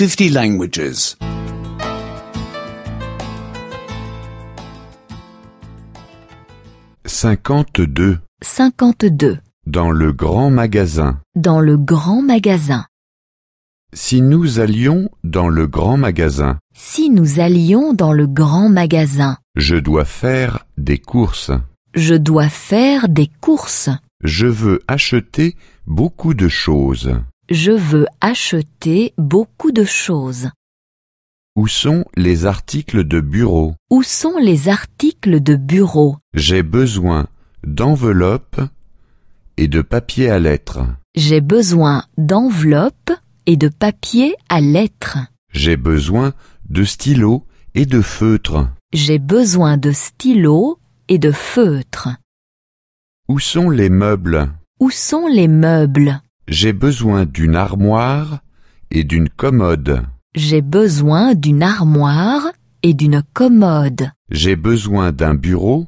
50 languages. 52. 52. Dans le grand magasin. Dans le grand magasin. Si nous allions dans le grand magasin, Si nous allions dans le grand magasin, je dois faire des courses. je dois faire des courses. Je veux acheter beaucoup de choses. Je veux acheter beaucoup de choses. Où sont les articles de bureau? Où sont les articles de bureau? J'ai besoin d'enveloppes et de papier à lettres. J'ai besoin d'enveloppes et de papier à lettres. J'ai besoin de stylos et de feutres. J'ai besoin de stylos et de feutres. Où sont les meubles? Où sont les meubles? J'ai besoin d'une armoire et d'une commode. J'ai besoin d'une armoire et d'une commode. J'ai besoin d'un bureau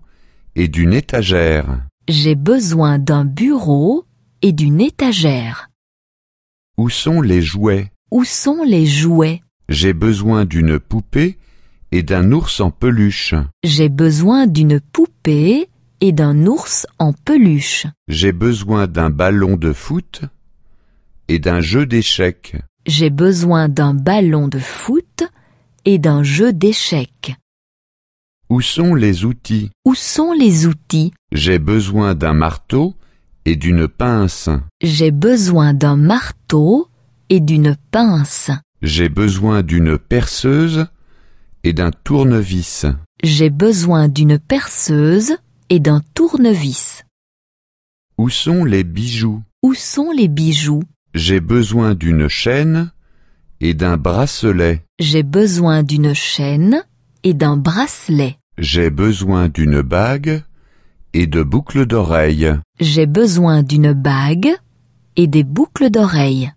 et d'une étagère. J'ai besoin d'un bureau et d'une étagère. Où sont les jouets? Où sont les jouets? J'ai besoin d'une poupée et d'un ours en peluche. J'ai besoin d'une poupée et d'un ours en peluche. J'ai besoin d'un ballon de foot et d'un jeu d'échecs. J'ai besoin d'un ballon de foot et d'un jeu d'échecs. Où sont les outils? Où sont les outils? J'ai besoin d'un marteau et d'une pince. J'ai besoin d'un marteau et d'une pince. J'ai besoin d'une perceuse et d'un tournevis. J'ai besoin d'une perceuse et d'un tournevis. Où sont les bijoux? Où sont les bijoux? J'ai besoin d'une chaîne et d'un bracelet. J'ai besoin d'une chaîne et d'un bracelet. J'ai besoin d'une bague et de boucles d'oreilles. J'ai besoin d'une bague et des boucles d'oreilles.